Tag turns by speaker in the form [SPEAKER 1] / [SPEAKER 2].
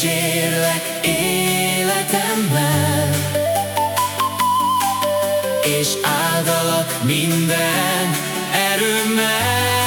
[SPEAKER 1] Dicsérlek életemmel És áldalak minden erőmmel.